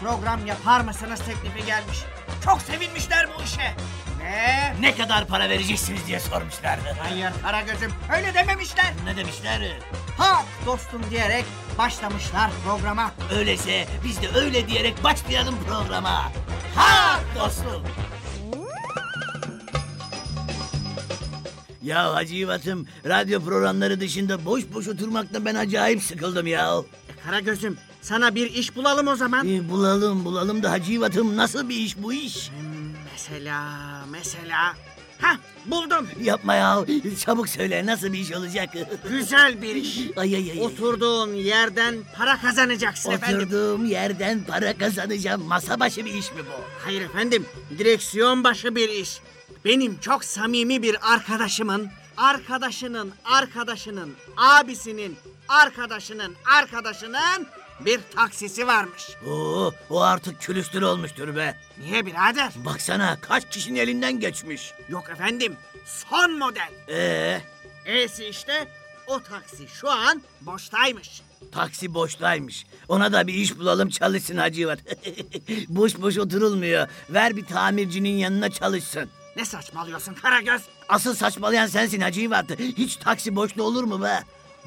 program yapar mısınız teklifi gelmiş. Çok sevinmişler bu işe. Ve Ne kadar para vereceksiniz diye sormuşlardı. hayır Karagöz'üm öyle dememişler. Ne demişler? Ha dostum diyerek başlamışlar programa. Öyleyse biz de öyle diyerek başlayalım programa. Ha dostum. Ya Hacı Yivat'ım radyo programları dışında boş boş oturmaktan ben acayip sıkıldım ya. E, Karagöz'üm sana bir iş bulalım o zaman. Ee, bulalım bulalım da Hacı Yivat'ım nasıl bir iş bu iş? Hmm, Mesela, mesela. Ha buldum. Yapma ya çabuk söyle nasıl bir iş olacak? Güzel bir iş. ay ay ay. Oturduğun yerden para kazanacaksın efendim. Oturduğum yerden para kazanacağım. Masa başı bir iş mi bu? Hayır efendim, direksiyon başı bir iş. Benim çok samimi bir arkadaşımın, arkadaşının, arkadaşının, abisinin, arkadaşının, arkadaşının bir taksisi varmış. Oo, o artık külüstür olmuştur be. Niye birader? Baksana kaç kişinin elinden geçmiş. Yok efendim, son model. Ee, E'si işte o taksi şu an boştaymış. taksi boştaymış. Ona da bir iş bulalım çalışsın Hacivat. boş boş oturulmuyor. Ver bir tamircinin yanına çalışsın. Ne saçmalıyorsun Karagöz? Asıl saçmalayan sensin Hacivat. Hiç taksi boşta olur mu be?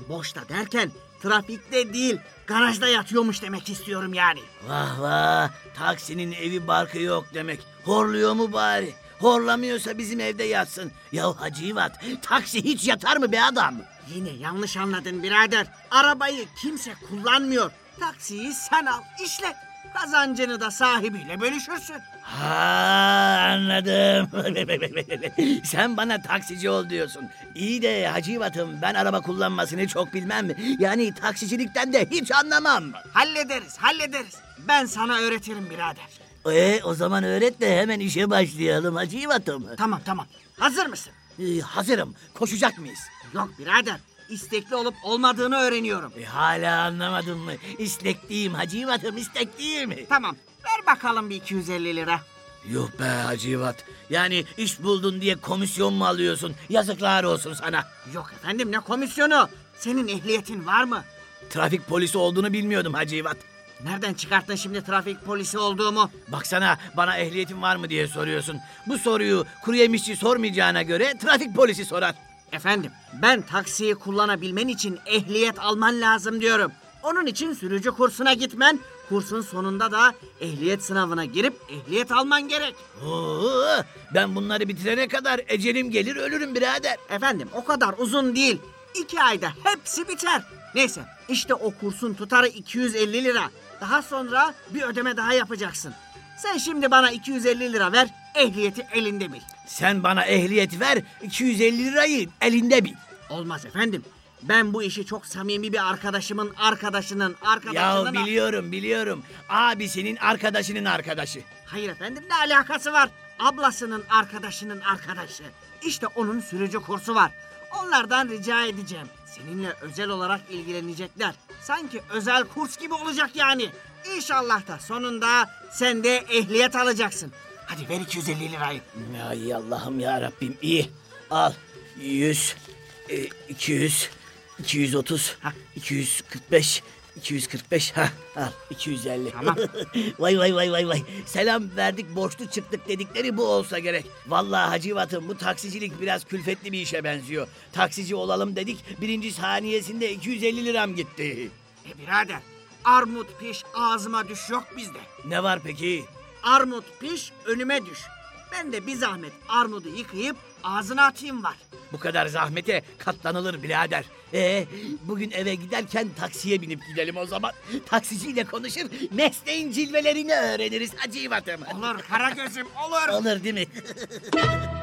Boşta derken trafikte değil, garajda yatıyormuş demek istiyorum yani. Vah vah taksinin evi barkı yok demek. Horluyor mu bari? Horlamıyorsa bizim evde yatsın. Ya Hacivat taksi hiç yatar mı be adam? Yine yanlış anladın birader. Arabayı kimse kullanmıyor. Taksiyi sen al, işlet. Kazancını da sahibiyle bölüşürsün. Ha anladım. Sen bana taksici ol diyorsun. İyi de Hacivat'ım ben araba kullanmasını çok bilmem. Yani taksicilikten de hiç anlamam. Hallederiz, hallederiz. Ben sana öğretirim birader. E o zaman öğret de hemen işe başlayalım Hacivat'ım. Tamam tamam. Hazır mısın? Ee, hazırım. Koşacak mıyız? Yok birader. İstekli olup olmadığını öğreniyorum. E, hala anlamadın mı? İstekliyim Hacivat'ım istekliyim. Tamam. Ver bakalım bir 250 lira. Yuh be Hacivat. Yani iş buldun diye komisyon mu alıyorsun? Yazıklar olsun sana. Yok efendim ne komisyonu? Senin ehliyetin var mı? Trafik polisi olduğunu bilmiyordum Hacivat. Nereden çıkarttın şimdi trafik polisi olduğumu? Baksana bana ehliyetin var mı diye soruyorsun. Bu soruyu kuru yemişçi sormayacağına göre trafik polisi sorar. Efendim ben taksiyi kullanabilmen için ehliyet alman lazım diyorum. Onun için sürücü kursuna gitmen, kursun sonunda da ehliyet sınavına girip ehliyet alman gerek. Oo, ben bunları bitirene kadar ecelim gelir ölürüm birader. Efendim o kadar uzun değil. İki ayda hepsi biter. Neyse işte o kursun tutarı 250 lira. Daha sonra bir ödeme daha yapacaksın. Sen şimdi bana 250 lira ver, ehliyeti elinde bil. Sen bana ehliyet ver 250 lirayı elinde bil. Olmaz efendim. Ben bu işi çok samimi bir arkadaşımın arkadaşının Ya arkadaşının... biliyorum biliyorum. Abisinin arkadaşının arkadaşı. Hayır efendim ne alakası var? Ablasının arkadaşının arkadaşı. İşte onun sürücü kursu var. Onlardan rica edeceğim. Seninle özel olarak ilgilenecekler. Sanki özel kurs gibi olacak yani. İnşallah da sonunda sen de ehliyet alacaksın. Hadi ver 250 lirayı. Ay Allah'ım ya Rabbim iyi. Al 100, e, 200, 230, Hah. 245, 245 ha al 250. Tamam. vay vay vay vay vay. Selam verdik borçlu çıktık dedikleri bu olsa gerek. Vallahi Hacivat'ım bu taksicilik biraz külfetli bir işe benziyor. Taksici olalım dedik birinci saniyesinde 250 liram gitti. E birader armut piş ağzıma düş yok bizde. Ne var peki? Armut piş önüme düş. Ben de bir zahmet armudu yıkayıp ağzına atayım var. Bu kadar zahmete katlanılır birader. Ee, bugün eve giderken taksiye binip gidelim o zaman. Taksiciyle konuşur, mesleğin cilvelerini öğreniriz Hacivat'ım. Olur Karagöz'üm olur. Olur değil mi?